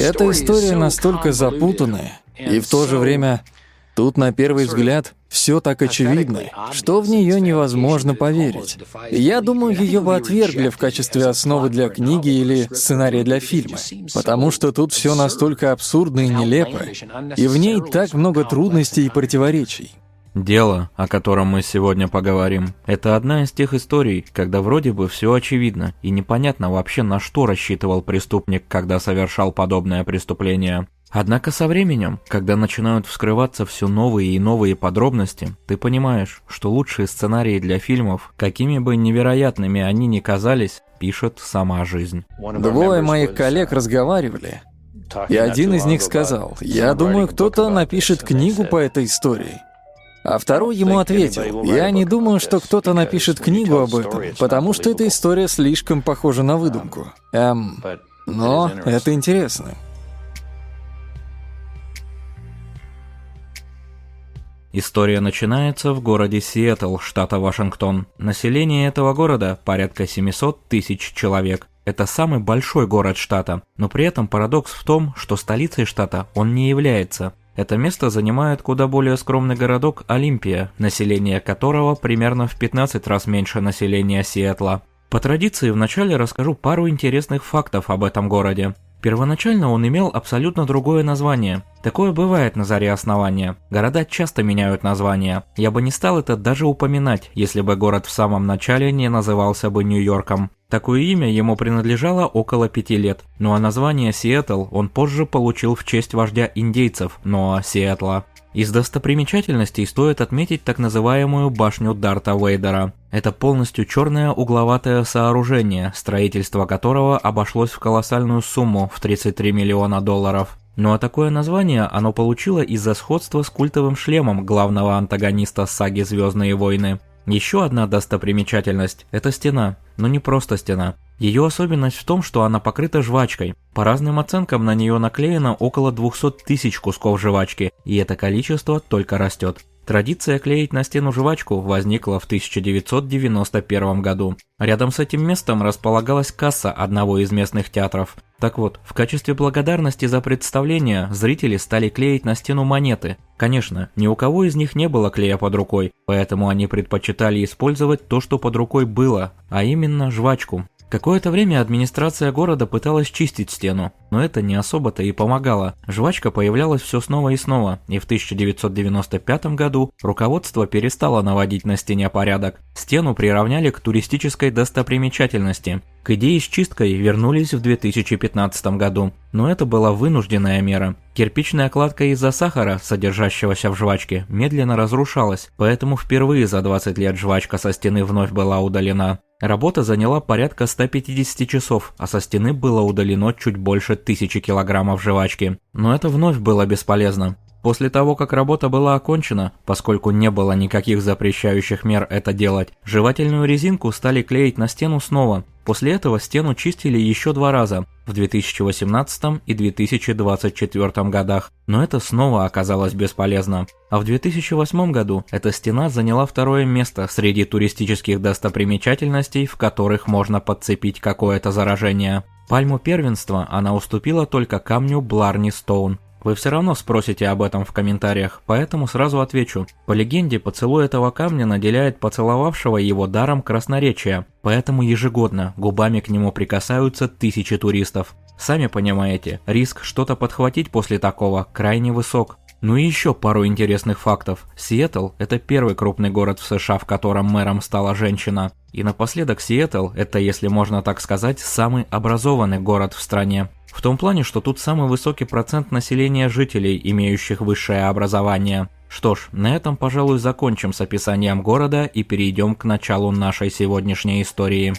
Эта история настолько запутанная, и в то же время тут на первый взгляд все так очевидно, что в нее невозможно поверить. Я думаю, ее бы отвергли в качестве основы для книги или сценария для фильма, потому что тут все настолько абсурдно и нелепо, и в ней так много трудностей и противоречий. Дело, о котором мы сегодня поговорим, это одна из тех историй, когда вроде бы все очевидно и непонятно вообще на что рассчитывал преступник, когда совершал подобное преступление. Однако со временем, когда начинают вскрываться все новые и новые подробности, ты понимаешь, что лучшие сценарии для фильмов, какими бы невероятными они ни казались, пишет сама жизнь. Двое моих коллег разговаривали, и один из них сказал, «Я думаю, кто-то напишет книгу по этой истории». А второй ему ответил, «Я не думаю, что кто-то напишет книгу об этом, потому что эта история слишком похожа на выдумку». Эм, но это интересно. История начинается в городе Сиэтл, штата Вашингтон. Население этого города порядка 700 тысяч человек. Это самый большой город штата, но при этом парадокс в том, что столицей штата он не является. Это место занимает куда более скромный городок Олимпия, население которого примерно в 15 раз меньше населения Сиэтла. По традиции вначале расскажу пару интересных фактов об этом городе. Первоначально он имел абсолютно другое название. Такое бывает на заре основания. Города часто меняют название. Я бы не стал это даже упоминать, если бы город в самом начале не назывался бы Нью-Йорком. Такое имя ему принадлежало около пяти лет, ну а название Сиэтл он позже получил в честь вождя индейцев Ноа Сиэтла. Из достопримечательностей стоит отметить так называемую башню Дарта Вейдера. Это полностью черное угловатое сооружение, строительство которого обошлось в колоссальную сумму в 33 миллиона долларов. Ну а такое название оно получило из-за сходства с культовым шлемом главного антагониста саги «Звездные войны». Еще одна достопримечательность – это стена, но не просто стена. Ее особенность в том, что она покрыта жвачкой. По разным оценкам на нее наклеено около 200 тысяч кусков жвачки, и это количество только растет. Традиция клеить на стену жвачку возникла в 1991 году. Рядом с этим местом располагалась касса одного из местных театров. Так вот, в качестве благодарности за представление зрители стали клеить на стену монеты. Конечно, ни у кого из них не было клея под рукой, поэтому они предпочитали использовать то, что под рукой было, а именно жвачку. Какое-то время администрация города пыталась чистить стену, но это не особо-то и помогало. Жвачка появлялась все снова и снова, и в 1995 году руководство перестало наводить на стене порядок. Стену приравняли к туристической достопримечательности. К идее с чисткой вернулись в 2015 году, но это была вынужденная мера. Кирпичная кладка из-за сахара, содержащегося в жвачке, медленно разрушалась, поэтому впервые за 20 лет жвачка со стены вновь была удалена. Работа заняла порядка 150 часов, а со стены было удалено чуть больше тысячи килограммов жвачки. Но это вновь было бесполезно. После того, как работа была окончена, поскольку не было никаких запрещающих мер это делать, жевательную резинку стали клеить на стену снова, После этого стену чистили еще два раза, в 2018 и 2024 годах, но это снова оказалось бесполезно. А в 2008 году эта стена заняла второе место среди туристических достопримечательностей, в которых можно подцепить какое-то заражение. Пальму первенства она уступила только камню Бларни Стоун, вы все равно спросите об этом в комментариях, поэтому сразу отвечу. По легенде, поцелуй этого камня наделяет поцеловавшего его даром красноречия, поэтому ежегодно губами к нему прикасаются тысячи туристов. Сами понимаете, риск что-то подхватить после такого крайне высок. Ну и еще пару интересных фактов. Сиэтл – это первый крупный город в США, в котором мэром стала женщина. И напоследок Сиэтл – это, если можно так сказать, самый образованный город в стране. В том плане, что тут самый высокий процент населения жителей, имеющих высшее образование. Что ж, на этом, пожалуй, закончим с описанием города и перейдем к началу нашей сегодняшней истории.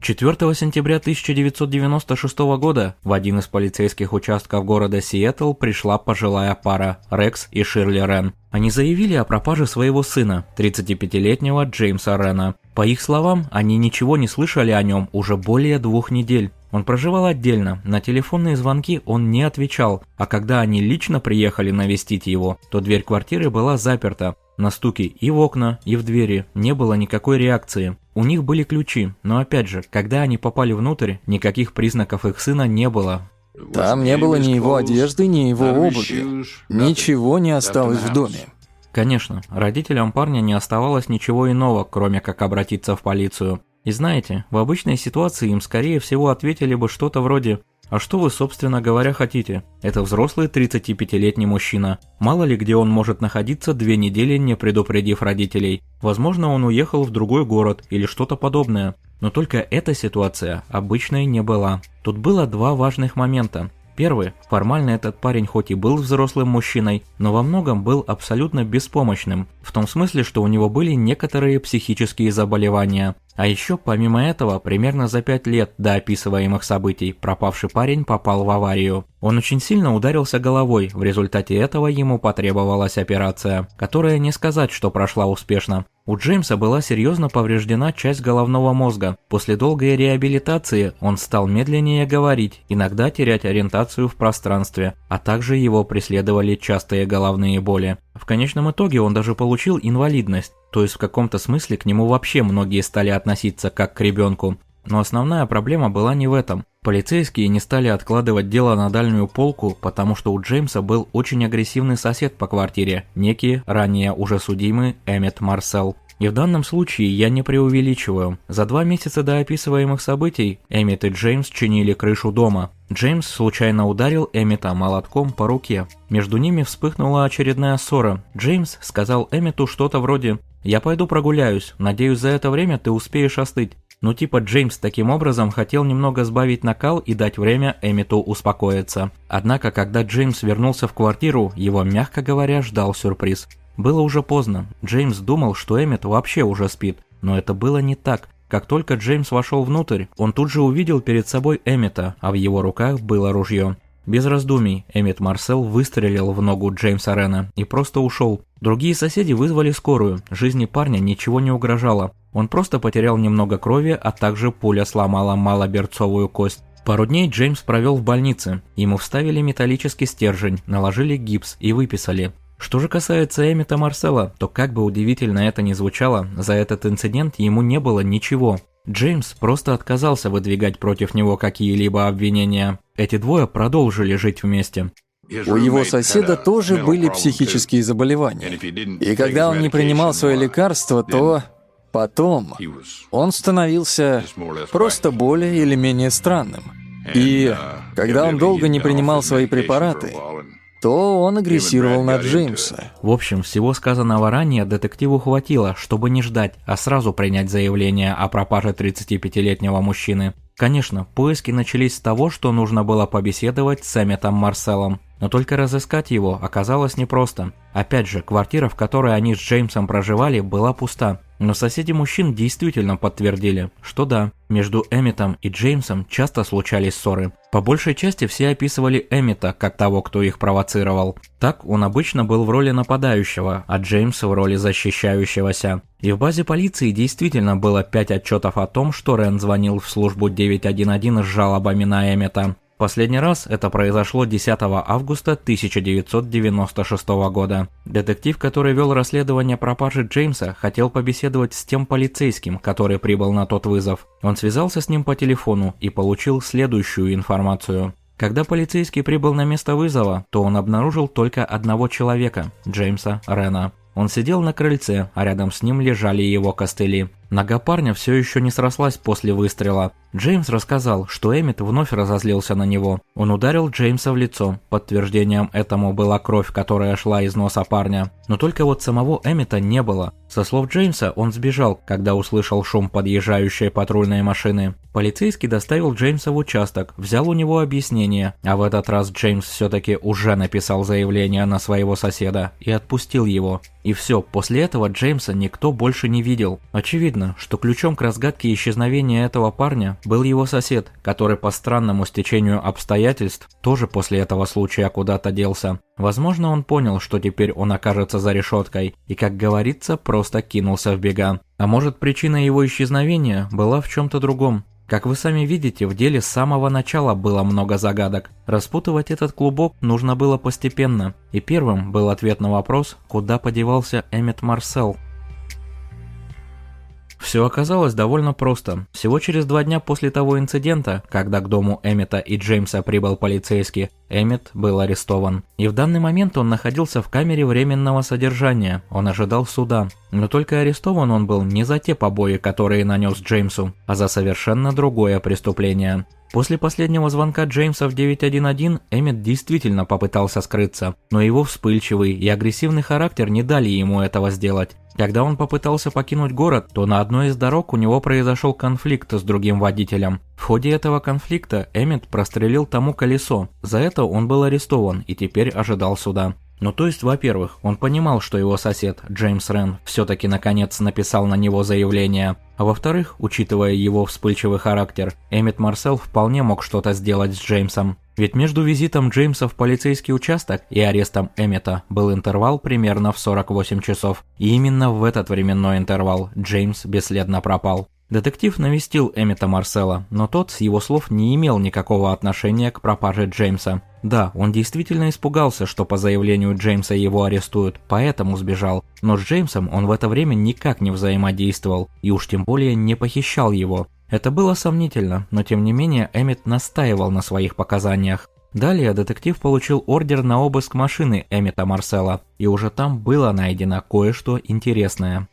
4 сентября 1996 года в один из полицейских участков города Сиэтл пришла пожилая пара Рекс и Ширли Рен. Они заявили о пропаже своего сына, 35-летнего Джеймса Рена. По их словам, они ничего не слышали о нем уже более двух недель. Он проживал отдельно, на телефонные звонки он не отвечал, а когда они лично приехали навестить его, то дверь квартиры была заперта. На стуки и в окна, и в двери не было никакой реакции. У них были ключи, но опять же, когда они попали внутрь, никаких признаков их сына не было. Там не было ни его одежды, ни его обуви. Ничего не осталось в доме. Конечно, родителям парня не оставалось ничего иного, кроме как обратиться в полицию. И знаете, в обычной ситуации им скорее всего ответили бы что-то вроде «А что вы, собственно говоря, хотите? Это взрослый 35-летний мужчина. Мало ли где он может находиться две недели, не предупредив родителей. Возможно, он уехал в другой город или что-то подобное. Но только эта ситуация обычной не была. Тут было два важных момента. Первый, формально этот парень хоть и был взрослым мужчиной, но во многом был абсолютно беспомощным, в том смысле, что у него были некоторые психические заболевания. А еще, помимо этого, примерно за пять лет до описываемых событий пропавший парень попал в аварию. Он очень сильно ударился головой, в результате этого ему потребовалась операция, которая не сказать, что прошла успешно. У Джеймса была серьезно повреждена часть головного мозга. После долгой реабилитации он стал медленнее говорить, иногда терять ориентацию в пространстве, а также его преследовали частые головные боли. В конечном итоге он даже получил инвалидность, то есть в каком-то смысле к нему вообще многие стали относиться как к ребенку. Но основная проблема была не в этом. Полицейские не стали откладывать дело на дальнюю полку, потому что у Джеймса был очень агрессивный сосед по квартире, некий, ранее уже судимый Эммет Марсел. И в данном случае я не преувеличиваю. За два месяца до описываемых событий Эммет и Джеймс чинили крышу дома. Джеймс случайно ударил Эммета молотком по руке. Между ними вспыхнула очередная ссора. Джеймс сказал Эммету что-то вроде «Я пойду прогуляюсь, надеюсь за это время ты успеешь остыть». Ну типа Джеймс таким образом хотел немного сбавить накал и дать время Эмиту успокоиться. Однако, когда Джеймс вернулся в квартиру, его, мягко говоря, ждал сюрприз. Было уже поздно. Джеймс думал, что Эмит вообще уже спит. Но это было не так. Как только Джеймс вошел внутрь, он тут же увидел перед собой Эмита, а в его руках было ружье. Без раздумий Эммет Марсел выстрелил в ногу Джеймса Рена и просто ушел. Другие соседи вызвали скорую, жизни парня ничего не угрожало. Он просто потерял немного крови, а также пуля сломала малоберцовую кость. Пару дней Джеймс провел в больнице. Ему вставили металлический стержень, наложили гипс и выписали. Что же касается Эмита Марсела, то как бы удивительно это ни звучало, за этот инцидент ему не было ничего. Джеймс просто отказался выдвигать против него какие-либо обвинения. Эти двое продолжили жить вместе. У его соседа тоже были психические заболевания. И когда он не принимал свои лекарства, то потом он становился просто более или менее странным. И когда он долго не принимал свои препараты, то он агрессировал на Джеймса. В общем, всего сказанного ранее детективу хватило, чтобы не ждать, а сразу принять заявление о пропаже 35-летнего мужчины. Конечно, поиски начались с того, что нужно было побеседовать с Эмметом Марселом. Но только разыскать его оказалось непросто. Опять же, квартира, в которой они с Джеймсом проживали, была пуста. Но соседи мужчин действительно подтвердили, что да, между Эмметом и Джеймсом часто случались ссоры. По большей части все описывали Эммета как того, кто их провоцировал. Так он обычно был в роли нападающего, а Джеймс в роли защищающегося. И в базе полиции действительно было пять отчетов о том, что Рен звонил в службу 911 с жалобами на Эммета. Последний раз это произошло 10 августа 1996 года. Детектив, который вел расследование пропажи Джеймса, хотел побеседовать с тем полицейским, который прибыл на тот вызов. Он связался с ним по телефону и получил следующую информацию. Когда полицейский прибыл на место вызова, то он обнаружил только одного человека – Джеймса Рена. Он сидел на крыльце, а рядом с ним лежали его костыли. Нога парня все еще не срослась после выстрела. Джеймс рассказал, что Эммет вновь разозлился на него. Он ударил Джеймса в лицо. Подтверждением этому была кровь, которая шла из носа парня. Но только вот самого Эммета не было. Со слов Джеймса, он сбежал, когда услышал шум подъезжающей патрульной машины. Полицейский доставил Джеймса в участок, взял у него объяснение, а в этот раз Джеймс все-таки уже написал заявление на своего соседа и отпустил его. И все, после этого Джеймса никто больше не видел. Очевидно, что ключом к разгадке исчезновения этого парня был его сосед, который по странному стечению обстоятельств тоже после этого случая куда-то делся. Возможно, он понял, что теперь он окажется за решеткой, и, как говорится, просто кинулся в бега. А может, причина его исчезновения была в чем-то другом. Как вы сами видите, в деле с самого начала было много загадок. Распутывать этот клубок нужно было постепенно. И первым был ответ на вопрос, куда подевался Эммет Марсел. Все оказалось довольно просто. Всего через два дня после того инцидента, когда к дому Эммета и Джеймса прибыл полицейский, Эммет был арестован. И в данный момент он находился в камере временного содержания, он ожидал суда. Но только арестован он был не за те побои, которые нанес Джеймсу, а за совершенно другое преступление. После последнего звонка Джеймса в 911 Эммет действительно попытался скрыться, но его вспыльчивый и агрессивный характер не дали ему этого сделать. Когда он попытался покинуть город, то на одной из дорог у него произошел конфликт с другим водителем. В ходе этого конфликта Эммет прострелил тому колесо. За это он был арестован и теперь ожидал суда. Ну то есть, во-первых, он понимал, что его сосед Джеймс Рен все-таки наконец написал на него заявление, а во-вторых, учитывая его вспыльчивый характер, Эммет Марсел вполне мог что-то сделать с Джеймсом. Ведь между визитом Джеймса в полицейский участок и арестом Эммета был интервал примерно в 48 часов, и именно в этот временной интервал Джеймс бесследно пропал. Детектив навестил Эммета Марсела, но тот, с его слов, не имел никакого отношения к пропаже Джеймса. Да, он действительно испугался, что по заявлению Джеймса его арестуют, поэтому сбежал. Но с Джеймсом он в это время никак не взаимодействовал, и уж тем более не похищал его. Это было сомнительно, но тем не менее Эммет настаивал на своих показаниях. Далее детектив получил ордер на обыск машины Эммета Марсела, и уже там было найдено кое-что интересное.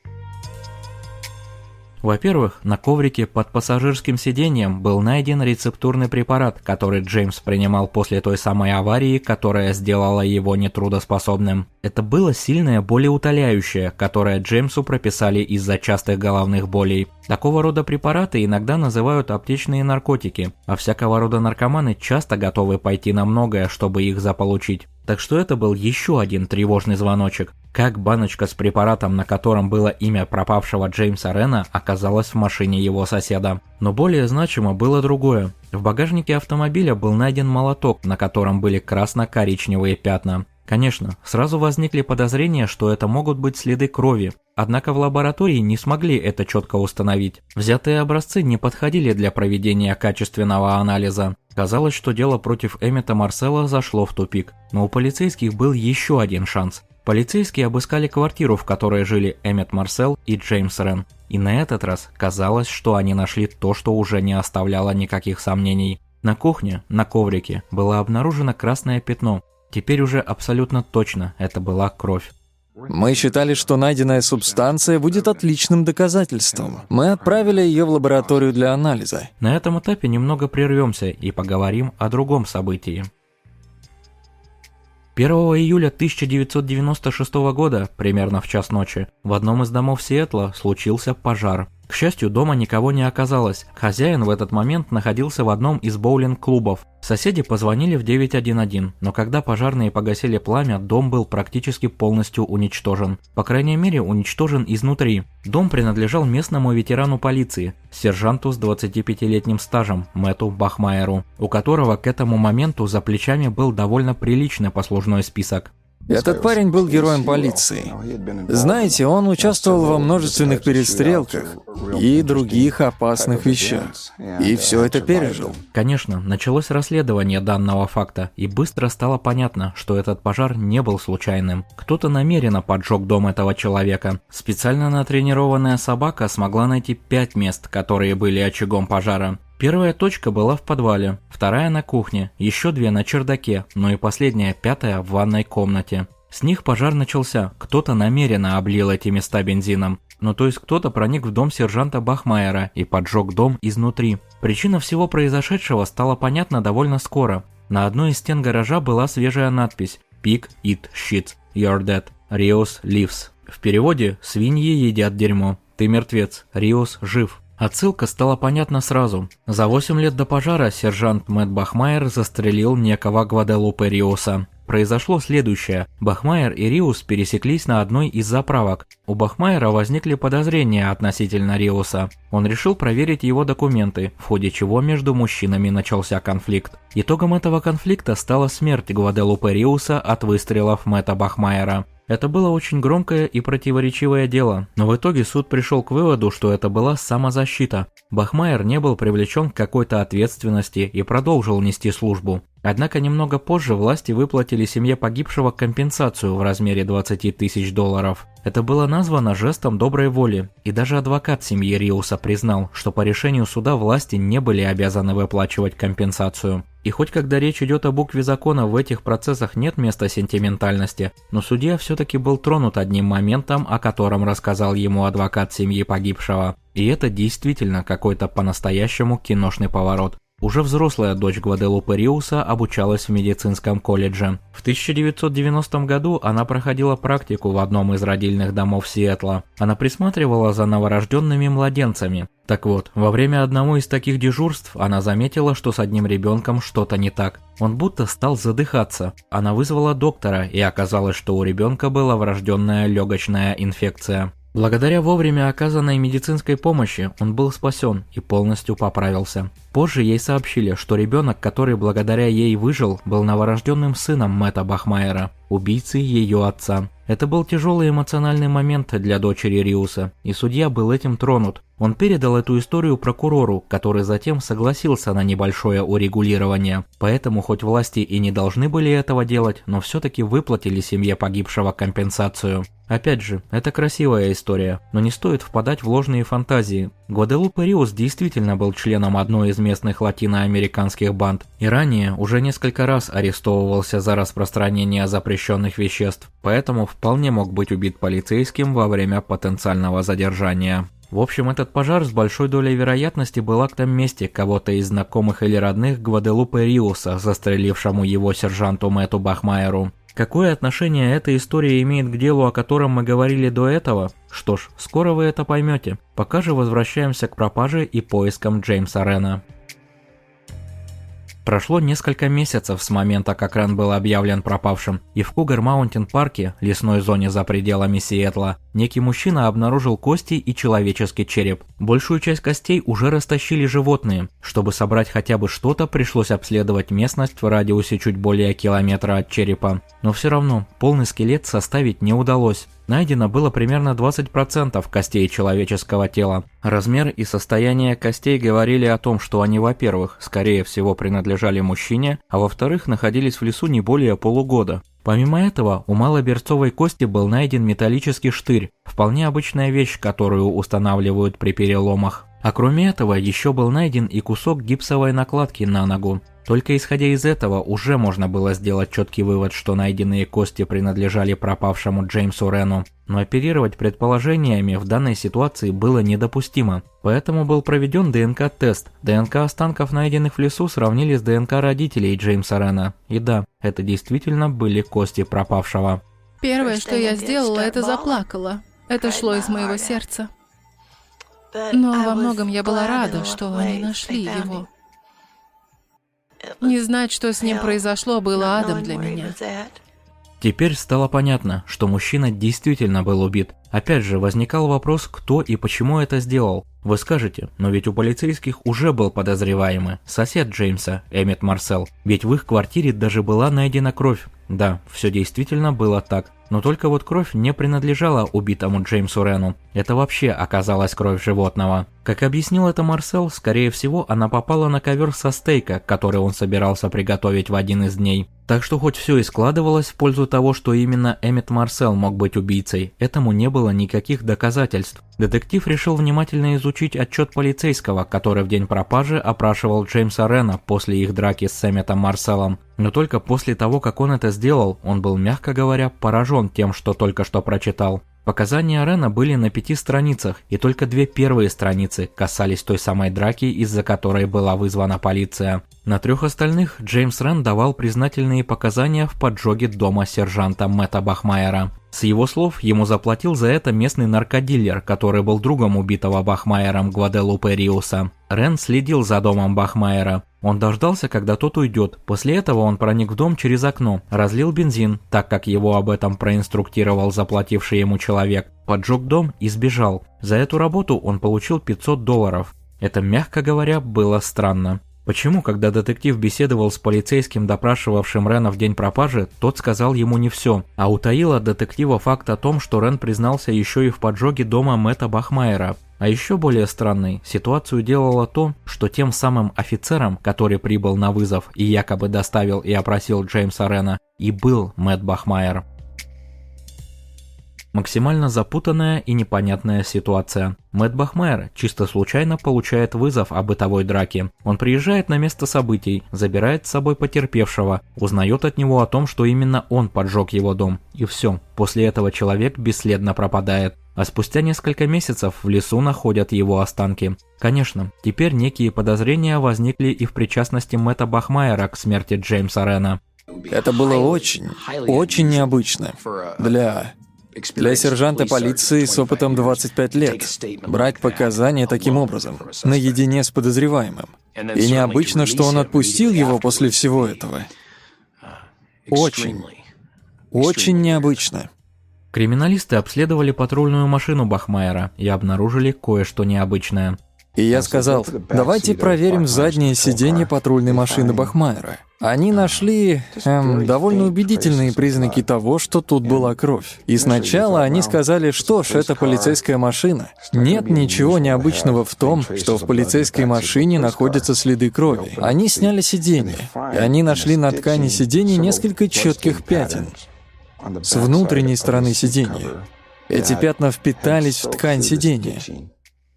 Во-первых, на коврике под пассажирским сиденьем был найден рецептурный препарат, который Джеймс принимал после той самой аварии, которая сделала его нетрудоспособным. Это было сильное болеутоляющее, которое Джеймсу прописали из-за частых головных болей. Такого рода препараты иногда называют аптечные наркотики, а всякого рода наркоманы часто готовы пойти на многое, чтобы их заполучить. Так что это был еще один тревожный звоночек. Как баночка с препаратом, на котором было имя пропавшего Джеймса Рена, оказалась в машине его соседа. Но более значимо было другое. В багажнике автомобиля был найден молоток, на котором были красно-коричневые пятна. Конечно, сразу возникли подозрения, что это могут быть следы крови, однако в лаборатории не смогли это четко установить. Взятые образцы не подходили для проведения качественного анализа. Казалось, что дело против Эммета Марсела зашло в тупик, но у полицейских был еще один шанс – Полицейские обыскали квартиру, в которой жили Эммет Марсел и Джеймс Рен. И на этот раз казалось, что они нашли то, что уже не оставляло никаких сомнений. На кухне, на коврике, было обнаружено красное пятно. Теперь уже абсолютно точно это была кровь. Мы считали, что найденная субстанция будет отличным доказательством. Мы отправили ее в лабораторию для анализа. На этом этапе немного прервемся и поговорим о другом событии. 1 июля 1996 года, примерно в час ночи, в одном из домов Сиэтла случился пожар. К счастью, дома никого не оказалось. Хозяин в этот момент находился в одном из боулинг-клубов. Соседи позвонили в 911, но когда пожарные погасили пламя, дом был практически полностью уничтожен. По крайней мере, уничтожен изнутри. Дом принадлежал местному ветерану полиции, сержанту с 25-летним стажем, Мэтту Бахмайеру, у которого к этому моменту за плечами был довольно приличный послужной список. Этот парень был героем полиции. Знаете, он участвовал во множественных перестрелках и других опасных вещах. И все это пережил. Конечно, началось расследование данного факта, и быстро стало понятно, что этот пожар не был случайным. Кто-то намеренно поджег дом этого человека. Специально натренированная собака смогла найти пять мест, которые были очагом пожара. Первая точка была в подвале, вторая на кухне, еще две на чердаке, ну и последняя, пятая, в ванной комнате. С них пожар начался, кто-то намеренно облил эти места бензином. Ну то есть кто-то проник в дом сержанта Бахмайера и поджег дом изнутри. Причина всего произошедшего стала понятна довольно скоро. На одной из стен гаража была свежая надпись «Pig eat shit, you're dead, Rios lives». В переводе «Свиньи едят дерьмо, ты мертвец, Риос жив». Отсылка стала понятна сразу. За 8 лет до пожара сержант Мэтт Бахмайер застрелил некого Гваделупе Риоса. Произошло следующее. Бахмайер и Риус пересеклись на одной из заправок. У Бахмайера возникли подозрения относительно Риуса. Он решил проверить его документы, в ходе чего между мужчинами начался конфликт. Итогом этого конфликта стала смерть Гваделупе Риуса от выстрелов Мэтта Бахмайера. Это было очень громкое и противоречивое дело, но в итоге суд пришел к выводу, что это была самозащита. Бахмайер не был привлечен к какой-то ответственности и продолжил нести службу. Однако немного позже власти выплатили семье погибшего компенсацию в размере 20 тысяч долларов. Это было названо жестом доброй воли, и даже адвокат семьи Риуса признал, что по решению суда власти не были обязаны выплачивать компенсацию. И хоть когда речь идет о букве закона, в этих процессах нет места сентиментальности, но судья все-таки был тронут одним моментом, о котором рассказал ему адвокат семьи погибшего. И это действительно какой-то по-настоящему киношный поворот. Уже взрослая дочь Гваделупы Риуса обучалась в медицинском колледже. В 1990 году она проходила практику в одном из родильных домов Сиэтла. Она присматривала за новорожденными младенцами. Так вот, во время одного из таких дежурств она заметила, что с одним ребенком что-то не так. Он будто стал задыхаться. Она вызвала доктора, и оказалось, что у ребенка была врожденная легочная инфекция. Благодаря вовремя оказанной медицинской помощи он был спасен и полностью поправился. Позже ей сообщили, что ребенок, который благодаря ей выжил, был новорожденным сыном Мэтта Бахмайера, убийцы ее отца. Это был тяжелый эмоциональный момент для дочери Риуса, и судья был этим тронут. Он передал эту историю прокурору, который затем согласился на небольшое урегулирование. Поэтому хоть власти и не должны были этого делать, но все-таки выплатили семье погибшего компенсацию. Опять же, это красивая история, но не стоит впадать в ложные фантазии. Гваделупе Риус действительно был членом одной из местных латиноамериканских банд и ранее уже несколько раз арестовывался за распространение запрещенных веществ, поэтому вполне мог быть убит полицейским во время потенциального задержания. В общем, этот пожар с большой долей вероятности был актом мести кого-то из знакомых или родных Гваделупе Риуса, застрелившему его сержанту Мэтту Бахмайеру. Какое отношение эта история имеет к делу, о котором мы говорили до этого? Что ж, скоро вы это поймете. Пока же возвращаемся к пропаже и поискам Джеймса Рена. Прошло несколько месяцев с момента, как Рен был объявлен пропавшим, и в Кугар-Маунтин парке, лесной зоне за пределами Сиэтла, некий мужчина обнаружил кости и человеческий череп. Большую часть костей уже растащили животные. Чтобы собрать хотя бы что-то, пришлось обследовать местность в радиусе чуть более километра от черепа. Но все равно, полный скелет составить не удалось. Найдено было примерно 20% костей человеческого тела. Размер и состояние костей говорили о том, что они, во-первых, скорее всего принадлежали мужчине, а во-вторых, находились в лесу не более полугода. Помимо этого, у малоберцовой кости был найден металлический штырь, вполне обычная вещь, которую устанавливают при переломах. А кроме этого, еще был найден и кусок гипсовой накладки на ногу. Только исходя из этого уже можно было сделать четкий вывод, что найденные кости принадлежали пропавшему Джеймсу Рену. Но оперировать предположениями в данной ситуации было недопустимо. Поэтому был проведен ДНК-тест. ДНК останков, найденных в лесу, сравнили с ДНК родителей Джеймса Рена. И да, это действительно были кости пропавшего. Первое, что я сделала, это заплакала. Это шло из моего сердца. Но во многом я была рада, что они нашли его. Не знать, что с ним произошло, было адом для меня. Теперь стало понятно, что мужчина действительно был убит. Опять же, возникал вопрос, кто и почему это сделал. Вы скажете, но ведь у полицейских уже был подозреваемый, сосед Джеймса, Эммет Марсел. Ведь в их квартире даже была найдена кровь. Да, все действительно было так. Но только вот кровь не принадлежала убитому Джеймсу Рену. Это вообще оказалась кровь животного. Как объяснил это Марсел, скорее всего, она попала на ковер со стейка, который он собирался приготовить в один из дней. Так что хоть все и складывалось в пользу того, что именно Эммет Марсел мог быть убийцей, этому не было никаких доказательств. Детектив решил внимательно изучить отчет полицейского, который в день пропажи опрашивал Джеймса Рена после их драки с Эмметом Марселом. Но только после того, как он это сделал, он был, мягко говоря, поражен тем, что только что прочитал. Показания Рена были на пяти страницах, и только две первые страницы касались той самой драки, из-за которой была вызвана полиция. На трех остальных Джеймс Рен давал признательные показания в поджоге дома сержанта Мэтта Бахмайера. С его слов, ему заплатил за это местный наркодилер, который был другом убитого Бахмайером Гваделупе Риуса. Рен следил за домом Бахмайера. Он дождался, когда тот уйдет. После этого он проник в дом через окно, разлил бензин, так как его об этом проинструктировал заплативший ему человек, поджег дом и сбежал. За эту работу он получил 500 долларов. Это, мягко говоря, было странно. Почему, когда детектив беседовал с полицейским, допрашивавшим Рена в день пропажи, тот сказал ему не все, а утаил от детектива факт о том, что Рен признался еще и в поджоге дома Мэтта Бахмайера. А еще более странной ситуацию делало то, что тем самым офицером, который прибыл на вызов и якобы доставил и опросил Джеймса Рена, и был Мэтт Бахмайер. Максимально запутанная и непонятная ситуация. Мэтт Бахмайер чисто случайно получает вызов о бытовой драке. Он приезжает на место событий, забирает с собой потерпевшего, узнает от него о том, что именно он поджег его дом. И все. После этого человек бесследно пропадает. А спустя несколько месяцев в лесу находят его останки. Конечно, теперь некие подозрения возникли и в причастности Мэтта Бахмайера к смерти Джеймса Рена. Это было очень, очень необычно для для сержанта полиции с опытом 25 лет брать показания таким образом, наедине с подозреваемым. И необычно, что он отпустил его после всего этого. Очень, очень необычно. Криминалисты обследовали патрульную машину Бахмайера и обнаружили кое-что необычное. И я сказал, давайте проверим заднее сиденье патрульной машины Бахмайера. Они нашли эм, довольно убедительные признаки того, что тут была кровь. И сначала они сказали, что ж, это полицейская машина. Нет ничего необычного в том, что в полицейской машине находятся следы крови. Они сняли сиденье, и они нашли на ткани сиденья несколько четких пятен с внутренней стороны сиденья. Эти пятна впитались в ткань сиденья.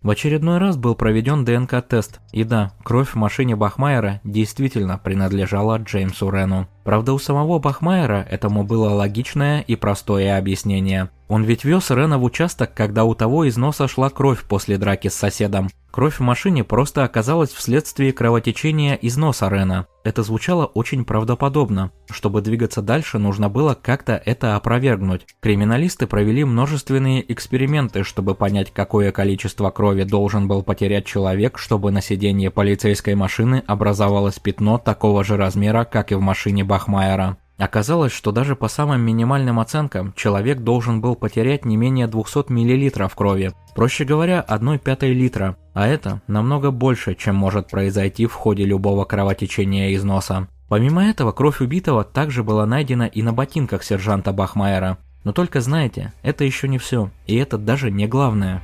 В очередной раз был проведен ДНК-тест, и да, кровь в машине Бахмайера действительно принадлежала Джеймсу Рену. Правда, у самого Бахмайера этому было логичное и простое объяснение. Он ведь вез Рена в участок, когда у того из носа шла кровь после драки с соседом. Кровь в машине просто оказалась вследствие кровотечения из носа Рена. Это звучало очень правдоподобно. Чтобы двигаться дальше, нужно было как-то это опровергнуть. Криминалисты провели множественные эксперименты, чтобы понять, какое количество крови должен был потерять человек, чтобы на сиденье полицейской машины образовалось пятно такого же размера, как и в машине Бахмайера. Бахмайера. Оказалось, что даже по самым минимальным оценкам человек должен был потерять не менее 200 мл крови, проще говоря, 1 пятой литра, а это намного больше, чем может произойти в ходе любого кровотечения из носа. Помимо этого, кровь убитого также была найдена и на ботинках сержанта Бахмайера. Но только знаете, это еще не все, и это даже не главное.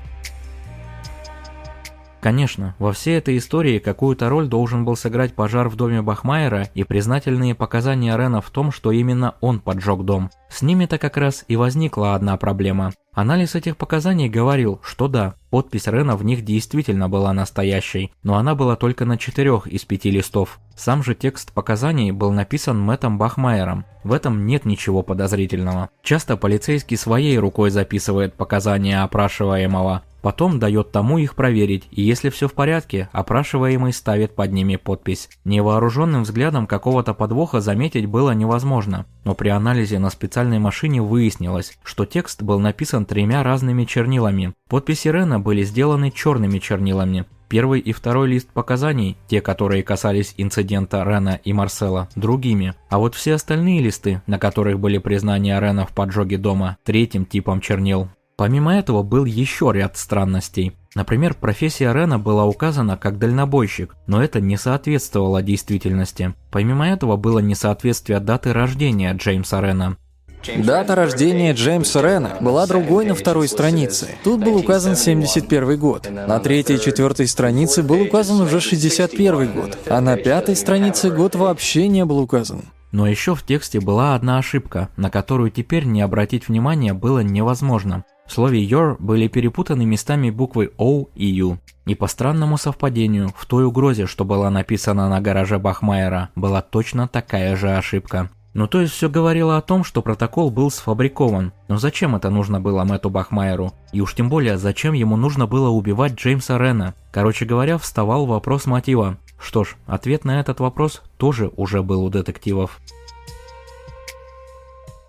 Конечно, во всей этой истории какую-то роль должен был сыграть пожар в доме Бахмайера и признательные показания Рена в том, что именно он поджег дом. С ними-то как раз и возникла одна проблема. Анализ этих показаний говорил, что да, подпись Рена в них действительно была настоящей, но она была только на четырех из пяти листов. Сам же текст показаний был написан Мэттом Бахмайером. В этом нет ничего подозрительного. Часто полицейский своей рукой записывает показания опрашиваемого, Потом дает тому их проверить, и если все в порядке, опрашиваемый ставит под ними подпись. Невооруженным взглядом какого-то подвоха заметить было невозможно, но при анализе на специальной машине выяснилось, что текст был написан тремя разными чернилами. Подписи Рена были сделаны черными чернилами. Первый и второй лист показаний, те, которые касались инцидента Рена и Марсела, другими. А вот все остальные листы, на которых были признания Рена в поджоге дома, третьим типом чернил. Помимо этого был еще ряд странностей. Например, профессия Рена была указана как дальнобойщик, но это не соответствовало действительности. Помимо этого было несоответствие даты рождения Джеймса Рена. Дата рождения Джеймса Рена была другой на второй странице. Тут был указан 71 год. На третьей и четвертой странице был указан уже 61 год. А на пятой странице год вообще не был указан. Но еще в тексте была одна ошибка, на которую теперь не обратить внимания было невозможно. В слове «your» были перепутаны местами буквы «o» и «u». И по странному совпадению, в той угрозе, что была написана на гараже Бахмайера, была точно такая же ошибка. Ну то есть все говорило о том, что протокол был сфабрикован. Но зачем это нужно было Мэтту Бахмайеру? И уж тем более, зачем ему нужно было убивать Джеймса Рена? Короче говоря, вставал вопрос мотива. Что ж, ответ на этот вопрос тоже уже был у детективов.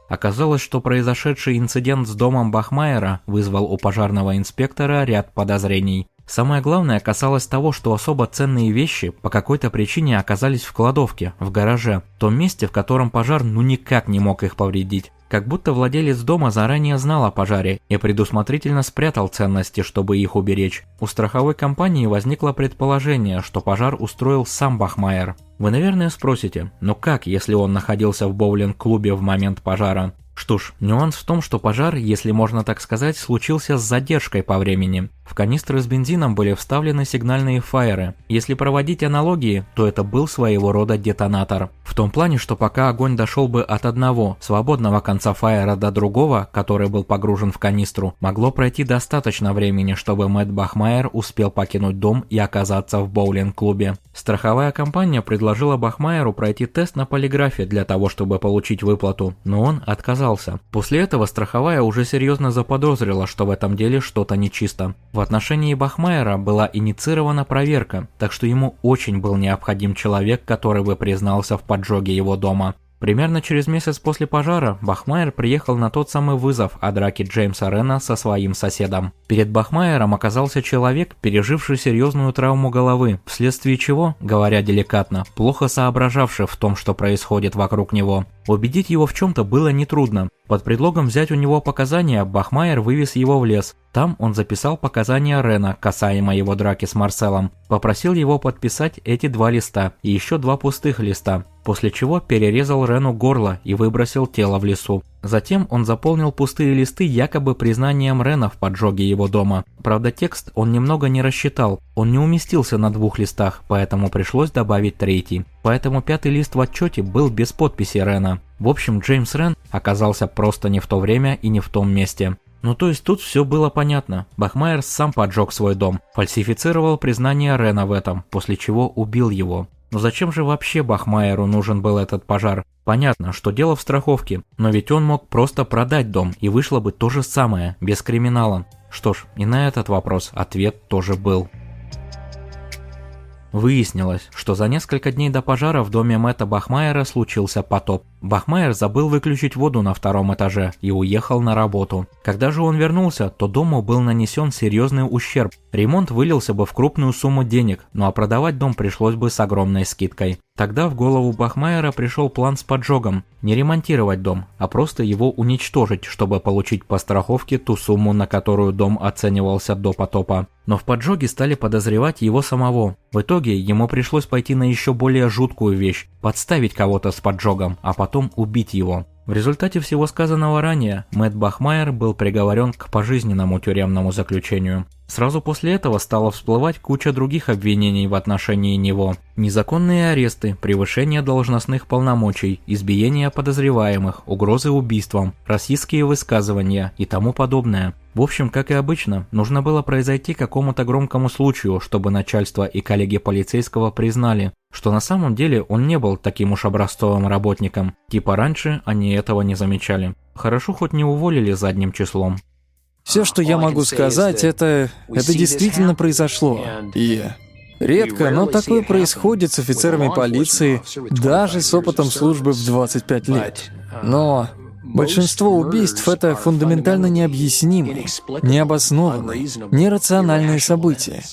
Оказалось, что произошедший инцидент с домом Бахмайера вызвал у пожарного инспектора ряд подозрений. Самое главное касалось того, что особо ценные вещи по какой-то причине оказались в кладовке, в гараже, том месте, в котором пожар ну никак не мог их повредить. Как будто владелец дома заранее знал о пожаре и предусмотрительно спрятал ценности, чтобы их уберечь. У страховой компании возникло предположение, что пожар устроил сам Бахмайер. Вы, наверное, спросите, но как, если он находился в боулинг-клубе в момент пожара? Что ж, нюанс в том, что пожар, если можно так сказать, случился с задержкой по времени. В канистры с бензином были вставлены сигнальные фаеры. Если проводить аналогии, то это был своего рода детонатор. В том плане, что пока огонь дошел бы от одного, свободного конца фаера до другого, который был погружен в канистру, могло пройти достаточно времени, чтобы Мэтт Бахмайер успел покинуть дом и оказаться в боулинг-клубе. Страховая компания предложила Бахмайеру пройти тест на полиграфе для того, чтобы получить выплату, но он отказался. После этого страховая уже серьезно заподозрила, что в этом деле что-то нечисто. В отношении Бахмайера была инициирована проверка, так что ему очень был необходим человек, который бы признался в поджоге его дома. Примерно через месяц после пожара Бахмайер приехал на тот самый вызов о драке Джеймса Рена со своим соседом. Перед Бахмайером оказался человек, переживший серьезную травму головы, вследствие чего, говоря деликатно, плохо соображавший в том, что происходит вокруг него. Убедить его в чем-то было нетрудно. Под предлогом взять у него показания, Бахмайер вывез его в лес. Там он записал показания Рена, касаемо его драки с Марселом. Попросил его подписать эти два листа и еще два пустых листа, после чего перерезал Рену горло и выбросил тело в лесу. Затем он заполнил пустые листы якобы признанием Рена в поджоге его дома. Правда, текст он немного не рассчитал, он не уместился на двух листах, поэтому пришлось добавить третий. Поэтому пятый лист в отчете был без подписи Рена. В общем, Джеймс Рен оказался просто не в то время и не в том месте. Ну то есть тут все было понятно. Бахмайер сам поджег свой дом, фальсифицировал признание Рена в этом, после чего убил его. Но зачем же вообще Бахмайеру нужен был этот пожар? Понятно, что дело в страховке, но ведь он мог просто продать дом, и вышло бы то же самое, без криминала. Что ж, и на этот вопрос ответ тоже был. Выяснилось, что за несколько дней до пожара в доме Мэтта Бахмайера случился потоп. Бахмайер забыл выключить воду на втором этаже и уехал на работу. Когда же он вернулся, то дому был нанесен серьезный ущерб. Ремонт вылился бы в крупную сумму денег, ну а продавать дом пришлось бы с огромной скидкой. Тогда в голову Бахмайера пришел план с поджогом. Не ремонтировать дом, а просто его уничтожить, чтобы получить по страховке ту сумму, на которую дом оценивался до потопа. Но в поджоге стали подозревать его самого. В итоге ему пришлось пойти на еще более жуткую вещь – подставить кого-то с поджогом, а потом потом убить его. В результате всего сказанного ранее, Мэтт Бахмайер был приговорен к пожизненному тюремному заключению. Сразу после этого стало всплывать куча других обвинений в отношении него. Незаконные аресты, превышение должностных полномочий, избиение подозреваемых, угрозы убийством, расистские высказывания и тому подобное. В общем, как и обычно, нужно было произойти какому-то громкому случаю, чтобы начальство и коллеги полицейского признали, что на самом деле он не был таким уж образцовым работником, типа раньше они этого не замечали. Хорошо хоть не уволили задним числом. Все, что я могу сказать, это... Это действительно произошло. И... Редко, но такое происходит с офицерами полиции, даже с опытом службы в 25 лет. Но большинство убийств — это фундаментально необъяснимые, необоснованные, нерациональные события.